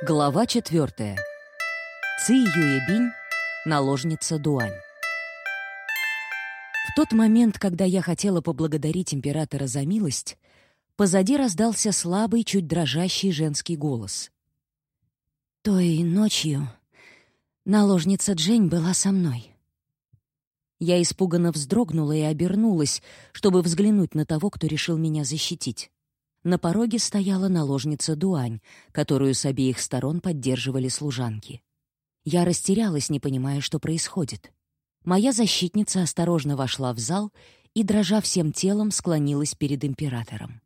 Глава четвертая. Ци Юебинь, наложница Дуань. В тот момент, когда я хотела поблагодарить императора за милость, позади раздался слабый, чуть дрожащий женский голос. «Той ночью наложница Джень была со мной». Я испуганно вздрогнула и обернулась, чтобы взглянуть на того, кто решил меня защитить. На пороге стояла наложница Дуань, которую с обеих сторон поддерживали служанки. Я растерялась, не понимая, что происходит. Моя защитница осторожно вошла в зал и, дрожа всем телом, склонилась перед императором.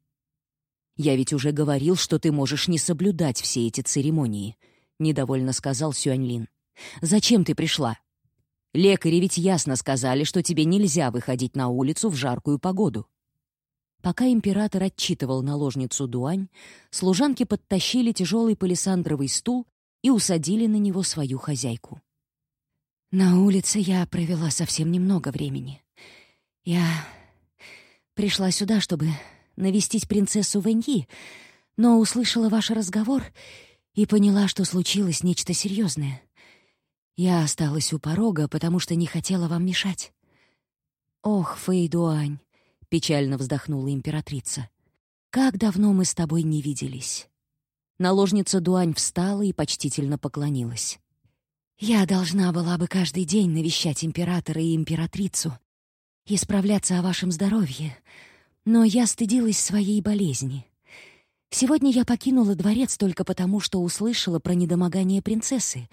«Я ведь уже говорил, что ты можешь не соблюдать все эти церемонии», — недовольно сказал Сюаньлин. «Зачем ты пришла? Лекари ведь ясно сказали, что тебе нельзя выходить на улицу в жаркую погоду». Пока император отчитывал наложницу Дуань, служанки подтащили тяжелый палисандровый стул и усадили на него свою хозяйку. «На улице я провела совсем немного времени. Я пришла сюда, чтобы навестить принцессу Вэньи, но услышала ваш разговор и поняла, что случилось нечто серьезное. Я осталась у порога, потому что не хотела вам мешать. Ох, Фэйдуань, печально вздохнула императрица. «Как давно мы с тобой не виделись!» Наложница Дуань встала и почтительно поклонилась. «Я должна была бы каждый день навещать императора и императрицу и справляться о вашем здоровье, но я стыдилась своей болезни. Сегодня я покинула дворец только потому, что услышала про недомогание принцессы.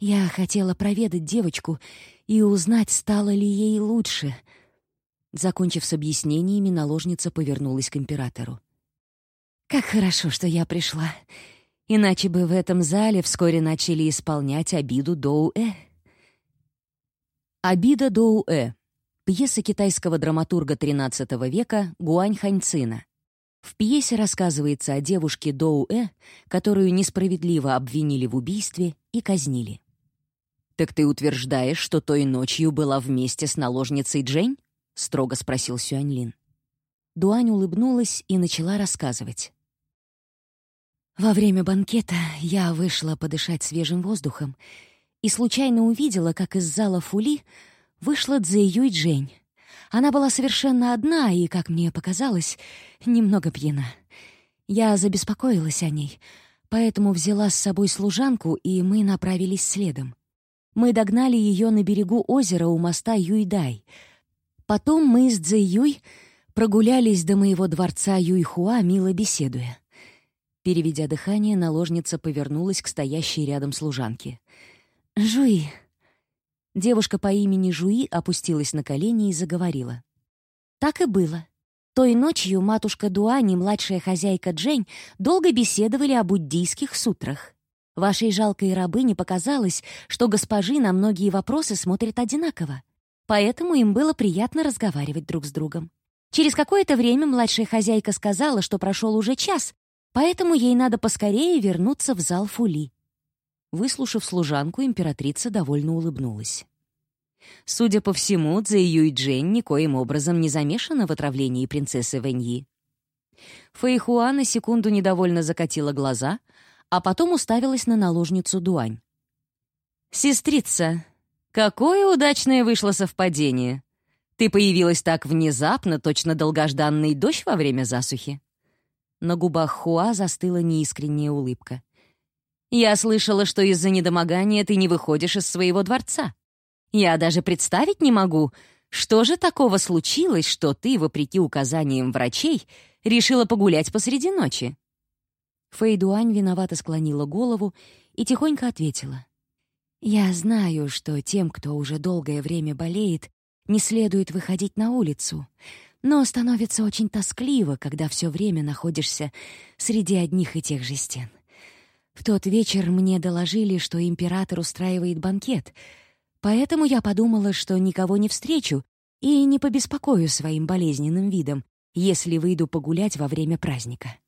Я хотела проведать девочку и узнать, стало ли ей лучше — Закончив с объяснениями, наложница повернулась к императору. «Как хорошо, что я пришла. Иначе бы в этом зале вскоре начали исполнять обиду Доу-э». «Обида Доу-э» — пьеса китайского драматурга XIII века Гуань Ханьцина. В пьесе рассказывается о девушке Доу-э, которую несправедливо обвинили в убийстве и казнили. «Так ты утверждаешь, что той ночью была вместе с наложницей Джень?» — строго спросил Сюаньлин. Дуань улыбнулась и начала рассказывать. Во время банкета я вышла подышать свежим воздухом и случайно увидела, как из зала Фули вышла Цзэйюй Джень. Она была совершенно одна и, как мне показалось, немного пьяна. Я забеспокоилась о ней, поэтому взяла с собой служанку, и мы направились следом. Мы догнали ее на берегу озера у моста Юйдай — Потом мы с Цзэ Юй прогулялись до моего дворца Юйхуа, мило беседуя. Переведя дыхание, наложница повернулась к стоящей рядом служанке. «Жуи!» Девушка по имени Жуи опустилась на колени и заговорила. «Так и было. Той ночью матушка Дуань и младшая хозяйка Джень долго беседовали о буддийских сутрах. Вашей жалкой рабыне показалось, что госпожи на многие вопросы смотрят одинаково поэтому им было приятно разговаривать друг с другом. Через какое-то время младшая хозяйка сказала, что прошел уже час, поэтому ей надо поскорее вернуться в зал Фули. Выслушав служанку, императрица довольно улыбнулась. Судя по всему, Цзэ Юй Джень никоим образом не замешана в отравлении принцессы Вэньи. Фэйхуа на секунду недовольно закатила глаза, а потом уставилась на наложницу Дуань. «Сестрица, Какое удачное вышло совпадение. Ты появилась так внезапно, точно долгожданный дождь во время засухи. На губах Хуа застыла неискренняя улыбка. «Я слышала, что из-за недомогания ты не выходишь из своего дворца. Я даже представить не могу, что же такого случилось, что ты, вопреки указаниям врачей, решила погулять посреди ночи?» Фэйдуань виновато склонила голову и тихонько ответила. Я знаю, что тем, кто уже долгое время болеет, не следует выходить на улицу, но становится очень тоскливо, когда все время находишься среди одних и тех же стен. В тот вечер мне доложили, что император устраивает банкет, поэтому я подумала, что никого не встречу и не побеспокою своим болезненным видом, если выйду погулять во время праздника.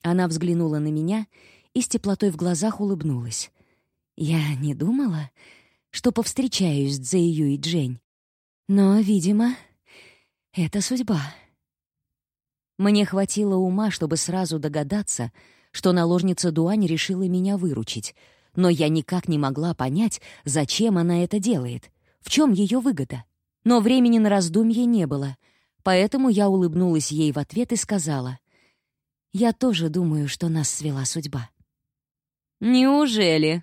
Она взглянула на меня и с теплотой в глазах улыбнулась. Я не думала, что повстречаюсь с Цзэйю и Джень. Но, видимо, это судьба. Мне хватило ума, чтобы сразу догадаться, что наложница Дуань решила меня выручить, но я никак не могла понять, зачем она это делает, в чем ее выгода. Но времени на раздумье не было, поэтому я улыбнулась ей в ответ и сказала, «Я тоже думаю, что нас свела судьба». «Неужели?»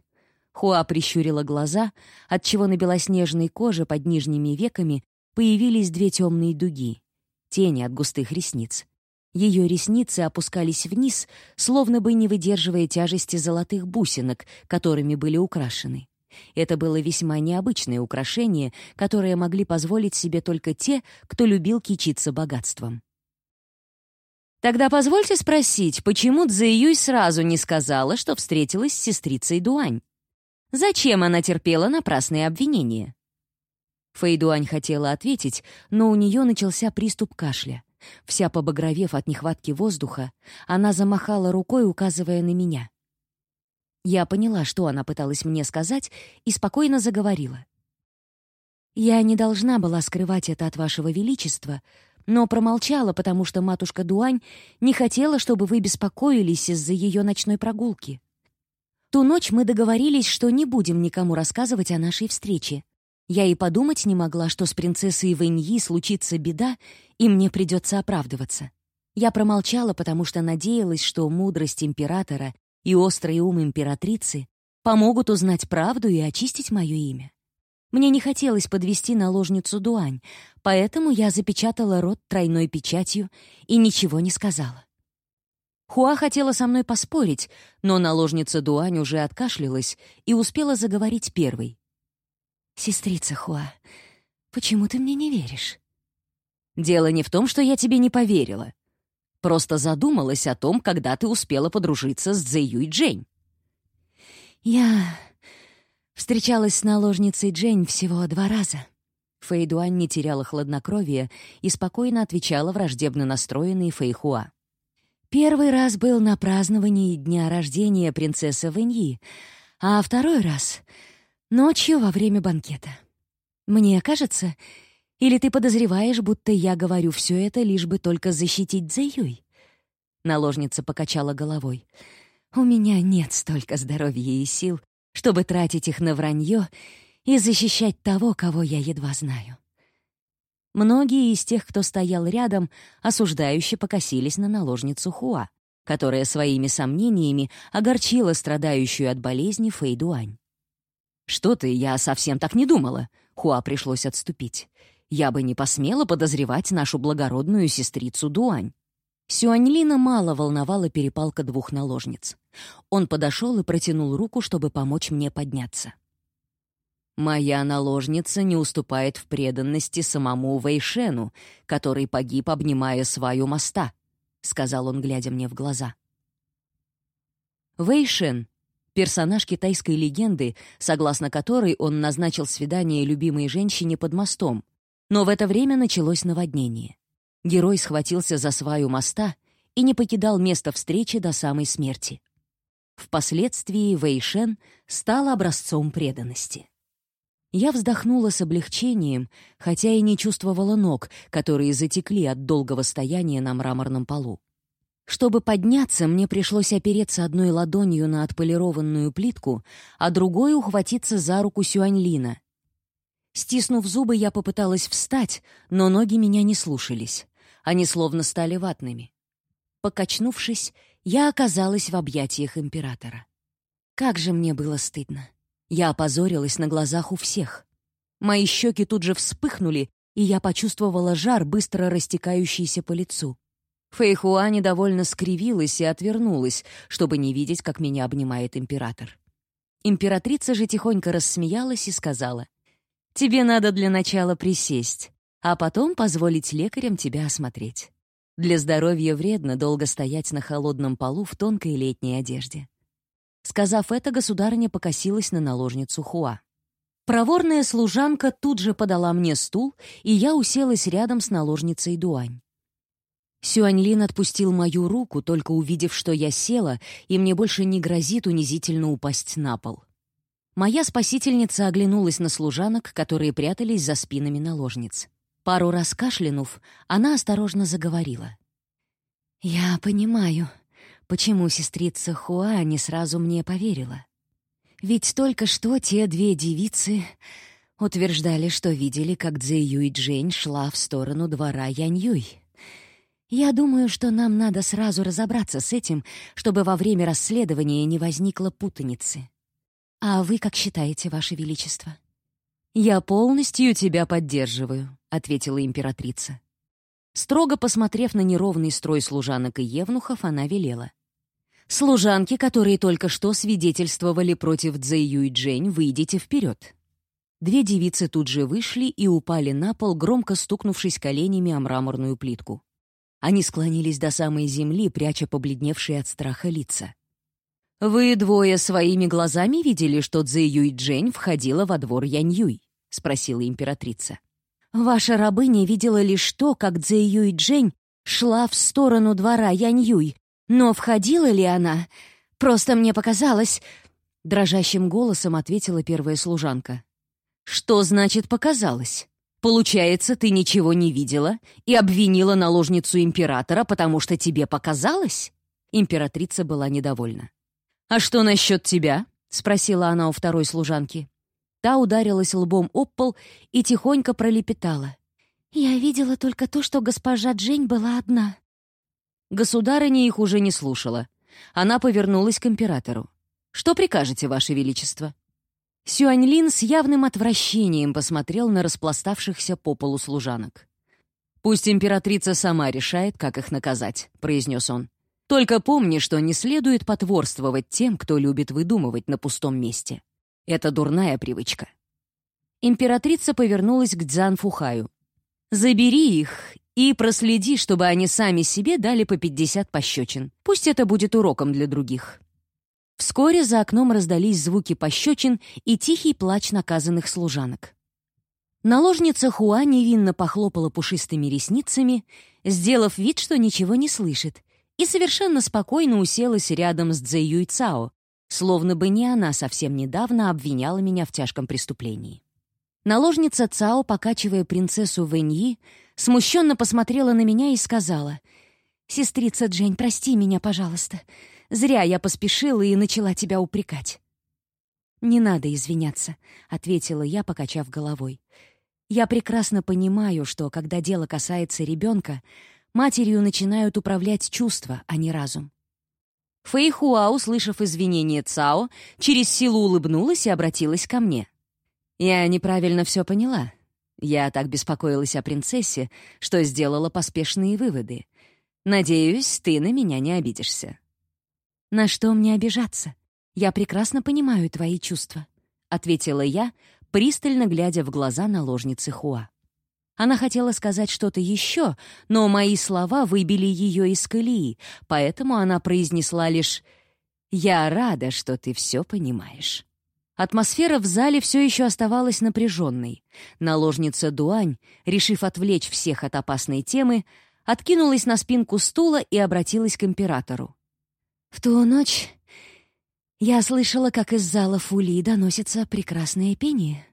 Хуа прищурила глаза, отчего на белоснежной коже под нижними веками появились две темные дуги, тени от густых ресниц. Ее ресницы опускались вниз, словно бы не выдерживая тяжести золотых бусинок, которыми были украшены. Это было весьма необычное украшение, которое могли позволить себе только те, кто любил кичиться богатством. «Тогда позвольте спросить, почему Цзэюй сразу не сказала, что встретилась с сестрицей Дуань? Зачем она терпела напрасные обвинения?» Фэйдуань хотела ответить, но у нее начался приступ кашля. Вся побагровев от нехватки воздуха, она замахала рукой, указывая на меня. Я поняла, что она пыталась мне сказать, и спокойно заговорила. «Я не должна была скрывать это от вашего величества, но промолчала, потому что матушка Дуань не хотела, чтобы вы беспокоились из-за ее ночной прогулки. Ту ночь мы договорились, что не будем никому рассказывать о нашей встрече. Я и подумать не могла, что с принцессой Вэньи случится беда, и мне придется оправдываться. Я промолчала, потому что надеялась, что мудрость императора и острый ум императрицы помогут узнать правду и очистить мое имя. Мне не хотелось подвести наложницу Дуань, поэтому я запечатала рот тройной печатью и ничего не сказала. Хуа хотела со мной поспорить, но наложница Дуань уже откашлялась и успела заговорить первой. «Сестрица Хуа, почему ты мне не веришь?» «Дело не в том, что я тебе не поверила. Просто задумалась о том, когда ты успела подружиться с Цзэюй Джень». «Я встречалась с наложницей Джень всего два раза». Фэйдуань не теряла хладнокровия и спокойно отвечала враждебно настроенной Фэйхуа. «Первый раз был на праздновании дня рождения принцессы Вэньи, а второй раз Ночью во время банкета. Мне кажется, или ты подозреваешь, будто я говорю все это, лишь бы только защитить Цзэюй?» Наложница покачала головой. «У меня нет столько здоровья и сил, чтобы тратить их на вранье и защищать того, кого я едва знаю». Многие из тех, кто стоял рядом, осуждающе покосились на наложницу Хуа, которая своими сомнениями огорчила страдающую от болезни Фэйдуань. «Что ты, я совсем так не думала». Хуа пришлось отступить. «Я бы не посмела подозревать нашу благородную сестрицу Дуань». Сюаньлина мало волновала перепалка двух наложниц. Он подошел и протянул руку, чтобы помочь мне подняться. «Моя наложница не уступает в преданности самому Вэйшену, который погиб, обнимая свою моста», — сказал он, глядя мне в глаза. Вэйшен персонаж китайской легенды, согласно которой он назначил свидание любимой женщине под мостом. Но в это время началось наводнение. Герой схватился за сваю моста и не покидал место встречи до самой смерти. Впоследствии Вэйшен стал образцом преданности. Я вздохнула с облегчением, хотя и не чувствовала ног, которые затекли от долгого стояния на мраморном полу. Чтобы подняться, мне пришлось опереться одной ладонью на отполированную плитку, а другой ухватиться за руку Сюаньлина. Стиснув зубы, я попыталась встать, но ноги меня не слушались. Они словно стали ватными. Покачнувшись, я оказалась в объятиях императора. Как же мне было стыдно. Я опозорилась на глазах у всех. Мои щеки тут же вспыхнули, и я почувствовала жар, быстро растекающийся по лицу. Фэйхуа недовольно скривилась и отвернулась, чтобы не видеть, как меня обнимает император. Императрица же тихонько рассмеялась и сказала, «Тебе надо для начала присесть, а потом позволить лекарям тебя осмотреть. Для здоровья вредно долго стоять на холодном полу в тонкой летней одежде». Сказав это, государыня покосилась на наложницу Хуа. Проворная служанка тут же подала мне стул, и я уселась рядом с наложницей Дуань. Сюаньлин отпустил мою руку, только увидев, что я села, и мне больше не грозит унизительно упасть на пол. Моя спасительница оглянулась на служанок, которые прятались за спинами наложниц. Пару раз кашлянув, она осторожно заговорила. «Я понимаю, почему сестрица Хуа не сразу мне поверила. Ведь только что те две девицы утверждали, что видели, как Цзэ Юй Джень шла в сторону двора Янь Юй. Я думаю, что нам надо сразу разобраться с этим, чтобы во время расследования не возникло путаницы. А вы как считаете, Ваше Величество? «Я полностью тебя поддерживаю», — ответила императрица. Строго посмотрев на неровный строй служанок и евнухов, она велела. «Служанки, которые только что свидетельствовали против Цзэю и Джень, выйдите вперед». Две девицы тут же вышли и упали на пол, громко стукнувшись коленями о мраморную плитку. Они склонились до самой земли, пряча побледневшие от страха лица. «Вы двое своими глазами видели, что Цзэ Юй Джень входила во двор Янь Юй?» — спросила императрица. «Ваша рабыня видела лишь то, как Цзэ Юй Джень шла в сторону двора Янь Юй, но входила ли она? Просто мне показалось...» Дрожащим голосом ответила первая служанка. «Что значит «показалось»? Получается, ты ничего не видела и обвинила наложницу императора, потому что тебе показалось?» Императрица была недовольна. «А что насчет тебя?» — спросила она у второй служанки. Та ударилась лбом об пол и тихонько пролепетала. «Я видела только то, что госпожа Джень была одна». Государыня их уже не слушала. Она повернулась к императору. «Что прикажете, Ваше Величество?» Сюаньлин с явным отвращением посмотрел на распластавшихся по полу служанок. «Пусть императрица сама решает, как их наказать», — произнес он. Только помни, что не следует потворствовать тем, кто любит выдумывать на пустом месте. Это дурная привычка. Императрица повернулась к Цзан Фухаю. «Забери их и проследи, чтобы они сами себе дали по 50 пощечин. Пусть это будет уроком для других». Вскоре за окном раздались звуки пощечин и тихий плач наказанных служанок. Наложница Хуа невинно похлопала пушистыми ресницами, сделав вид, что ничего не слышит, и совершенно спокойно уселась рядом с Цзэ Юй Цао, словно бы не она совсем недавно обвиняла меня в тяжком преступлении. Наложница Цао, покачивая принцессу Вэньи, смущенно посмотрела на меня и сказала, «Сестрица Джень, прости меня, пожалуйста. Зря я поспешила и начала тебя упрекать». «Не надо извиняться», — ответила я, покачав головой. «Я прекрасно понимаю, что, когда дело касается ребенка, Матерью начинают управлять чувства, а не разум. Фэйхуа, услышав извинение Цао, через силу улыбнулась и обратилась ко мне. «Я неправильно все поняла. Я так беспокоилась о принцессе, что сделала поспешные выводы. Надеюсь, ты на меня не обидишься». «На что мне обижаться? Я прекрасно понимаю твои чувства», — ответила я, пристально глядя в глаза наложницы Хуа. Она хотела сказать что-то еще, но мои слова выбили ее из колеи, поэтому она произнесла лишь «Я рада, что ты все понимаешь». Атмосфера в зале все еще оставалась напряженной. Наложница Дуань, решив отвлечь всех от опасной темы, откинулась на спинку стула и обратилась к императору. «В ту ночь я слышала, как из зала Фули доносится прекрасное пение».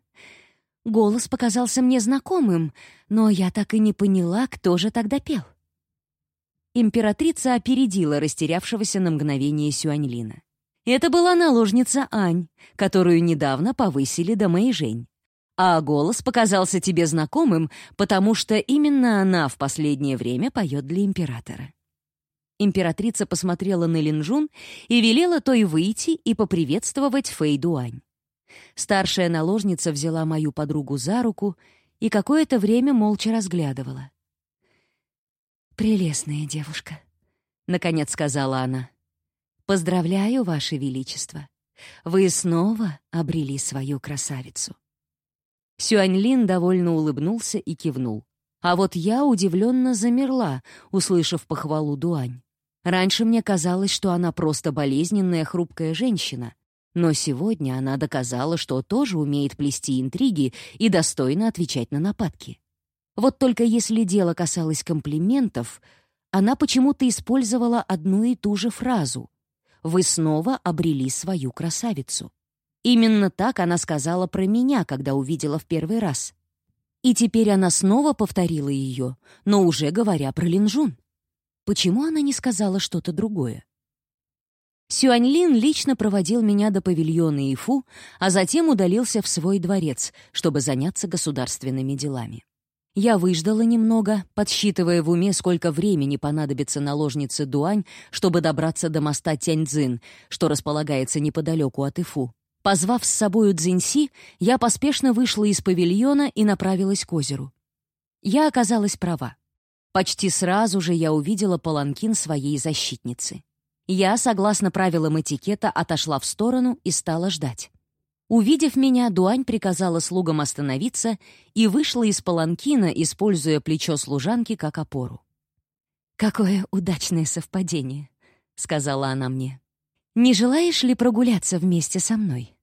Голос показался мне знакомым, но я так и не поняла, кто же тогда пел. Императрица опередила растерявшегося на мгновение Сюаньлина. Это была наложница Ань, которую недавно повысили до Мэйжень. А голос показался тебе знакомым, потому что именно она в последнее время поет для императора. Императрица посмотрела на Линжун и велела той выйти и поприветствовать Фэй Дуань. Старшая наложница взяла мою подругу за руку и какое-то время молча разглядывала. «Прелестная девушка», — наконец сказала она. «Поздравляю, Ваше Величество. Вы снова обрели свою красавицу». Сюаньлин довольно улыбнулся и кивнул. А вот я удивленно замерла, услышав похвалу Дуань. Раньше мне казалось, что она просто болезненная хрупкая женщина, но сегодня она доказала, что тоже умеет плести интриги и достойно отвечать на нападки. Вот только если дело касалось комплиментов, она почему-то использовала одну и ту же фразу «Вы снова обрели свою красавицу». Именно так она сказала про меня, когда увидела в первый раз. И теперь она снова повторила ее, но уже говоря про Линжун. Почему она не сказала что-то другое? Сюаньлин лично проводил меня до павильона Ифу, а затем удалился в свой дворец, чтобы заняться государственными делами. Я выждала немного, подсчитывая в уме, сколько времени понадобится наложнице Дуань, чтобы добраться до моста Тяньцзин, что располагается неподалеку от Ифу. Позвав с собою Цзиньси, я поспешно вышла из павильона и направилась к озеру. Я оказалась права. Почти сразу же я увидела паланкин своей защитницы. Я, согласно правилам этикета, отошла в сторону и стала ждать. Увидев меня, Дуань приказала слугам остановиться и вышла из паланкина, используя плечо служанки как опору. «Какое удачное совпадение», — сказала она мне. «Не желаешь ли прогуляться вместе со мной?»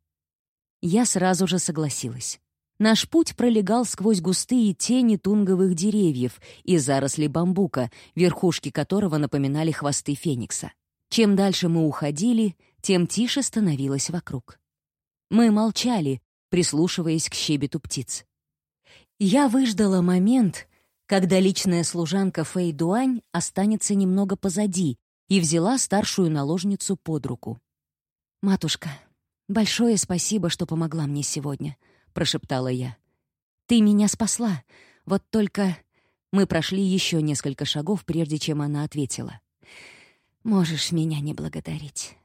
Я сразу же согласилась. Наш путь пролегал сквозь густые тени тунговых деревьев и заросли бамбука, верхушки которого напоминали хвосты феникса. Чем дальше мы уходили, тем тише становилось вокруг. Мы молчали, прислушиваясь к щебету птиц. Я выждала момент, когда личная служанка Фэй Дуань останется немного позади, и взяла старшую наложницу под руку. «Матушка, большое спасибо, что помогла мне сегодня», — прошептала я. «Ты меня спасла, вот только...» Мы прошли еще несколько шагов, прежде чем она ответила. «Можешь меня не благодарить.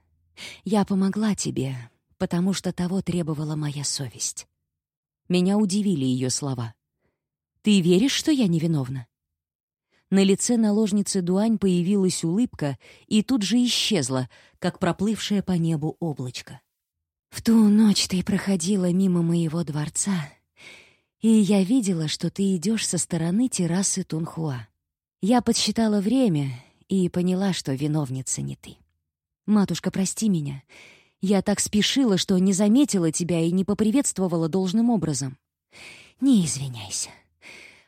Я помогла тебе, потому что того требовала моя совесть». Меня удивили ее слова. «Ты веришь, что я невиновна?» На лице наложницы Дуань появилась улыбка и тут же исчезла, как проплывшее по небу облачко. «В ту ночь ты проходила мимо моего дворца, и я видела, что ты идешь со стороны террасы Тунхуа. Я подсчитала время и поняла, что виновница не ты. Матушка, прости меня. Я так спешила, что не заметила тебя и не поприветствовала должным образом. Не извиняйся.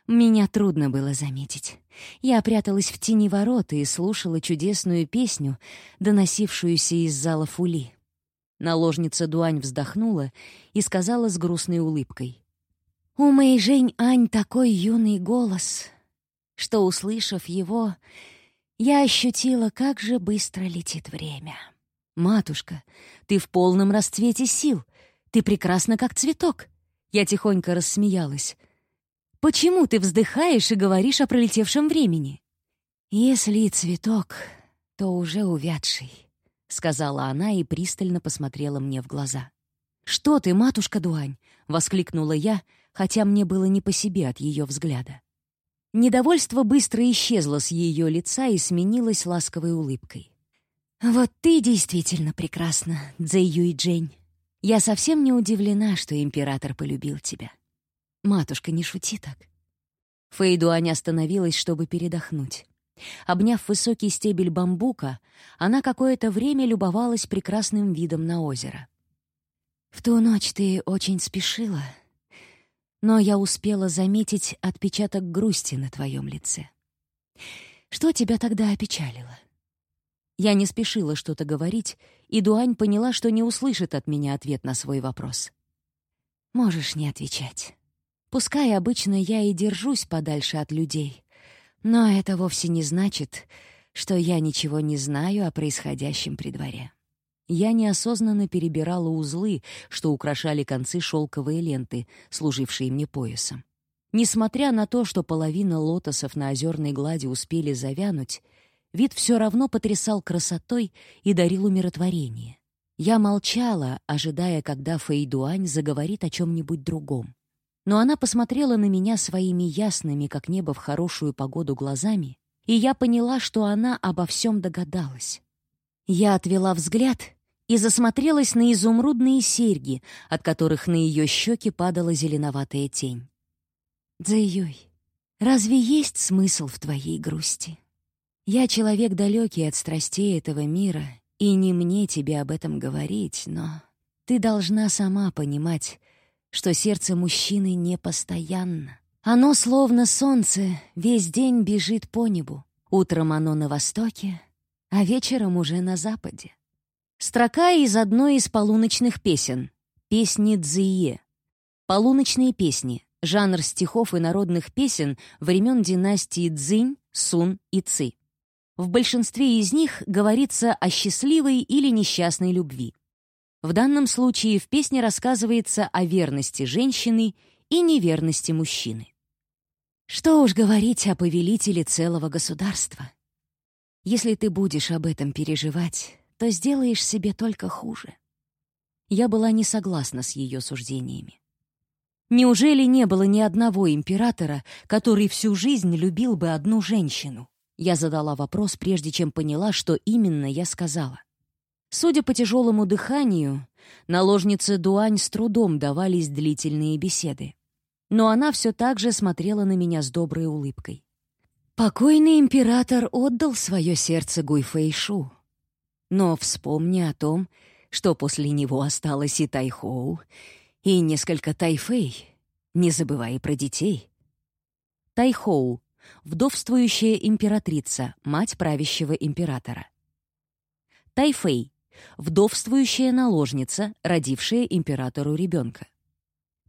Меня трудно было заметить. Я пряталась в тени ворот и слушала чудесную песню, доносившуюся из зала фули. Наложница Дуань вздохнула и сказала с грустной улыбкой. «У Мэй Жень Ань такой юный голос, что, услышав его, я ощутила, как же быстро летит время. «Матушка, ты в полном расцвете сил. Ты прекрасна, как цветок». Я тихонько рассмеялась. «Почему ты вздыхаешь и говоришь о пролетевшем времени?» «Если и цветок, то уже увядший», — сказала она и пристально посмотрела мне в глаза. «Что ты, матушка Дуань?» — воскликнула я, хотя мне было не по себе от ее взгляда. Недовольство быстро исчезло с ее лица и сменилось ласковой улыбкой. «Вот ты действительно прекрасна, Цзэй Юй Джень. Я совсем не удивлена, что император полюбил тебя. Матушка, не шути так». Фэйдуань остановилась, чтобы передохнуть. Обняв высокий стебель бамбука, она какое-то время любовалась прекрасным видом на озеро. «В ту ночь ты очень спешила», но я успела заметить отпечаток грусти на твоем лице. Что тебя тогда опечалило? Я не спешила что-то говорить, и Дуань поняла, что не услышит от меня ответ на свой вопрос. Можешь не отвечать. Пускай обычно я и держусь подальше от людей, но это вовсе не значит, что я ничего не знаю о происходящем при дворе. Я неосознанно перебирала узлы, что украшали концы шелковой ленты, служившие мне поясом. Несмотря на то, что половина лотосов на озерной глади успели завянуть, вид все равно потрясал красотой и дарил умиротворение. Я молчала, ожидая, когда Фэйдуань заговорит о чем-нибудь другом. Но она посмотрела на меня своими ясными, как небо в хорошую погоду, глазами, и я поняла, что она обо всем догадалась. Я отвела взгляд и засмотрелась на изумрудные серьги, от которых на ее щеки падала зеленоватая тень. «Дзэюй, разве есть смысл в твоей грусти? Я человек далекий от страстей этого мира, и не мне тебе об этом говорить, но ты должна сама понимать, что сердце мужчины непостоянно. Оно, словно солнце, весь день бежит по небу. Утром оно на востоке, а вечером уже на западе. Строка из одной из полуночных песен. Песни Цзие. Полуночные песни. Жанр стихов и народных песен времен династии Цзинь, Сун и Ци. В большинстве из них говорится о счастливой или несчастной любви. В данном случае в песне рассказывается о верности женщины и неверности мужчины. Что уж говорить о повелителе целого государства. Если ты будешь об этом переживать, то сделаешь себе только хуже. Я была не согласна с ее суждениями. Неужели не было ни одного императора, который всю жизнь любил бы одну женщину? Я задала вопрос, прежде чем поняла, что именно я сказала. Судя по тяжелому дыханию, наложнице Дуань с трудом давались длительные беседы. Но она все так же смотрела на меня с доброй улыбкой. Покойный император отдал свое сердце Гуйфэйшу. Но вспомни о том, что после него осталось и Тайхоу, и несколько Тайфэй, не забывай про детей. Тайхоу — вдовствующая императрица, мать правящего императора. Тайфэй — вдовствующая наложница, родившая императору ребенка.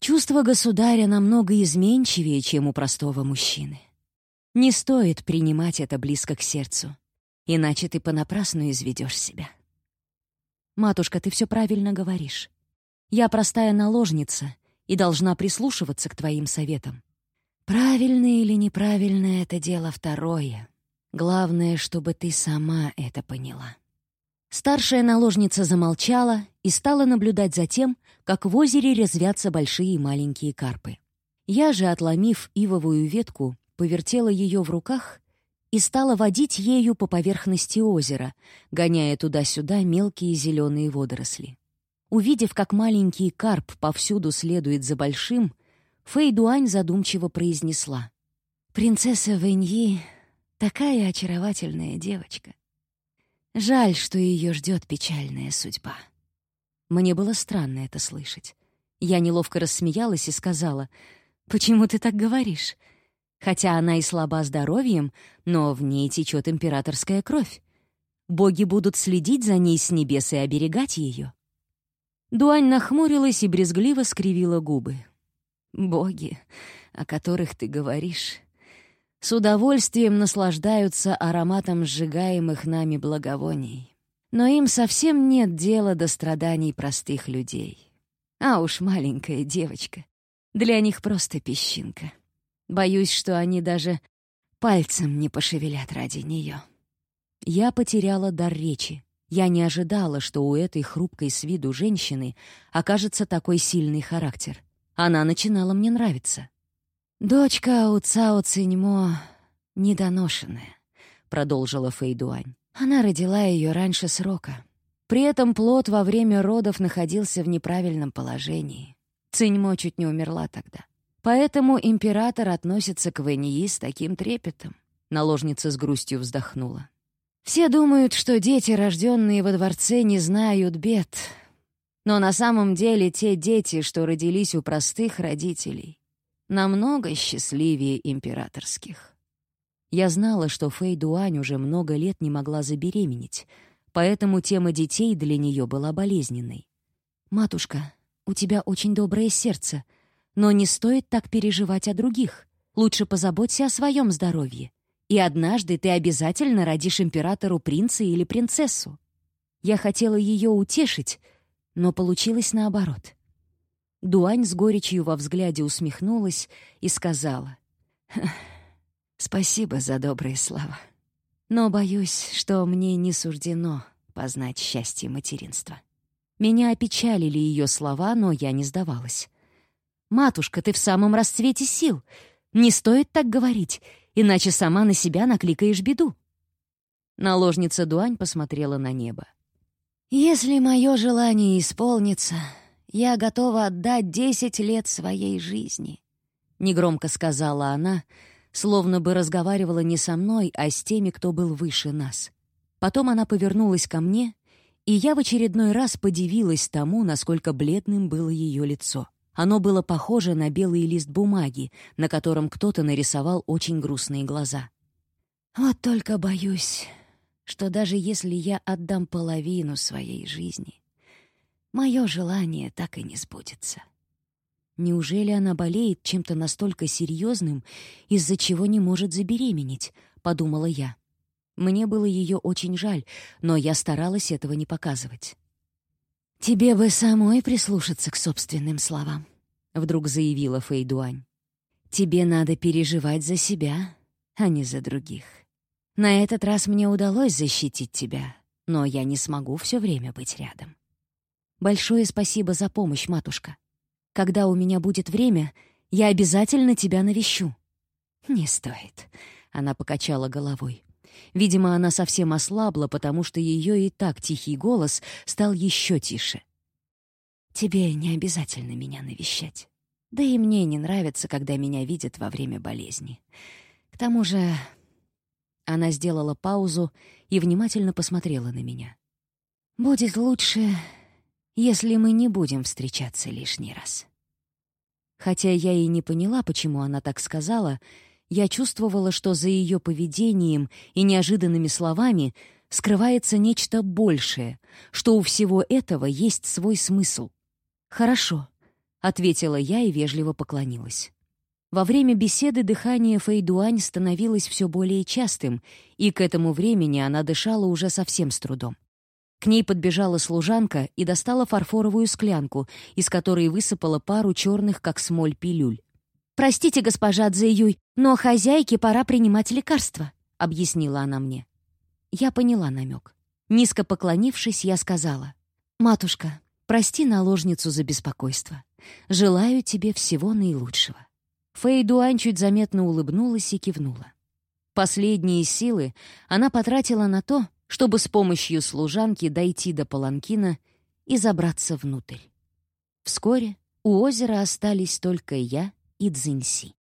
Чувство государя намного изменчивее, чем у простого мужчины. Не стоит принимать это близко к сердцу, иначе ты понапрасну изведешь себя. «Матушка, ты все правильно говоришь. Я простая наложница и должна прислушиваться к твоим советам. Правильно или неправильно — это дело второе. Главное, чтобы ты сама это поняла». Старшая наложница замолчала и стала наблюдать за тем, как в озере резвятся большие и маленькие карпы. Я же, отломив ивовую ветку, повертела ее в руках и стала водить ею по поверхности озера, гоняя туда-сюда мелкие зеленые водоросли. Увидев, как маленький карп повсюду следует за большим, Фэй Дуань задумчиво произнесла. «Принцесса Вэньи — такая очаровательная девочка. Жаль, что ее ждет печальная судьба». Мне было странно это слышать. Я неловко рассмеялась и сказала, «Почему ты так говоришь? Хотя она и слаба здоровьем, но в ней течет императорская кровь. Боги будут следить за ней с небес и оберегать ее. Дуань нахмурилась и брезгливо скривила губы. «Боги, о которых ты говоришь, с удовольствием наслаждаются ароматом сжигаемых нами благовоний. Но им совсем нет дела до страданий простых людей. А уж маленькая девочка. Для них просто песчинка. Боюсь, что они даже пальцем не пошевелят ради нее. Я потеряла дар речи. Я не ожидала, что у этой хрупкой с виду женщины окажется такой сильный характер. Она начинала мне нравиться. «Дочка у Цао Циньмо недоношенная», — продолжила Фэйдуань. Она родила ее раньше срока. При этом плод во время родов находился в неправильном положении. Циньмо чуть не умерла тогда. Поэтому император относится к Вэньи с таким трепетом. Наложница с грустью вздохнула. Все думают, что дети, рожденные во дворце, не знают бед. Но на самом деле те дети, что родились у простых родителей, намного счастливее императорских. Я знала, что Фэй Дуань уже много лет не могла забеременеть, поэтому тема детей для нее была болезненной. «Матушка, у тебя очень доброе сердце, но не стоит так переживать о других. Лучше позаботься о своем здоровье и однажды ты обязательно родишь императору принца или принцессу. Я хотела ее утешить, но получилось наоборот. Дуань с горечью во взгляде усмехнулась и сказала, «Спасибо за добрые слова. Но боюсь, что мне не суждено познать счастье материнства». Меня опечалили ее слова, но я не сдавалась. «Матушка, ты в самом расцвете сил. Не стоит так говорить иначе сама на себя накликаешь беду». Наложница Дуань посмотрела на небо. «Если мое желание исполнится, я готова отдать десять лет своей жизни», — негромко сказала она, словно бы разговаривала не со мной, а с теми, кто был выше нас. Потом она повернулась ко мне, и я в очередной раз подивилась тому, насколько бледным было ее лицо. Оно было похоже на белый лист бумаги, на котором кто-то нарисовал очень грустные глаза. «Вот только боюсь, что даже если я отдам половину своей жизни, мое желание так и не сбудется». Неужели она болеет чем-то настолько серьезным, из-за чего не может забеременеть, подумала я. Мне было ее очень жаль, но я старалась этого не показывать. «Тебе бы самой прислушаться к собственным словам», — вдруг заявила Фэйдуань. «Тебе надо переживать за себя, а не за других. На этот раз мне удалось защитить тебя, но я не смогу все время быть рядом. Большое спасибо за помощь, матушка. Когда у меня будет время, я обязательно тебя навещу». «Не стоит», — она покачала головой. Видимо, она совсем ослабла, потому что ее и так тихий голос стал еще тише. «Тебе не обязательно меня навещать. Да и мне не нравится, когда меня видят во время болезни. К тому же...» Она сделала паузу и внимательно посмотрела на меня. «Будет лучше, если мы не будем встречаться лишний раз». Хотя я и не поняла, почему она так сказала, — я чувствовала, что за ее поведением и неожиданными словами скрывается нечто большее, что у всего этого есть свой смысл. «Хорошо», — ответила я и вежливо поклонилась. Во время беседы дыхание Фэйдуань становилось все более частым, и к этому времени она дышала уже совсем с трудом. К ней подбежала служанка и достала фарфоровую склянку, из которой высыпала пару черных, как смоль, пилюль. «Простите, госпожа Цзэюй, но хозяйке пора принимать лекарства», — объяснила она мне. Я поняла намек. Низко поклонившись, я сказала, «Матушка, прости наложницу за беспокойство. Желаю тебе всего наилучшего». Фэй Дуань чуть заметно улыбнулась и кивнула. Последние силы она потратила на то, чтобы с помощью служанки дойти до Паланкина и забраться внутрь. Вскоре у озера остались только я и Цзиньси.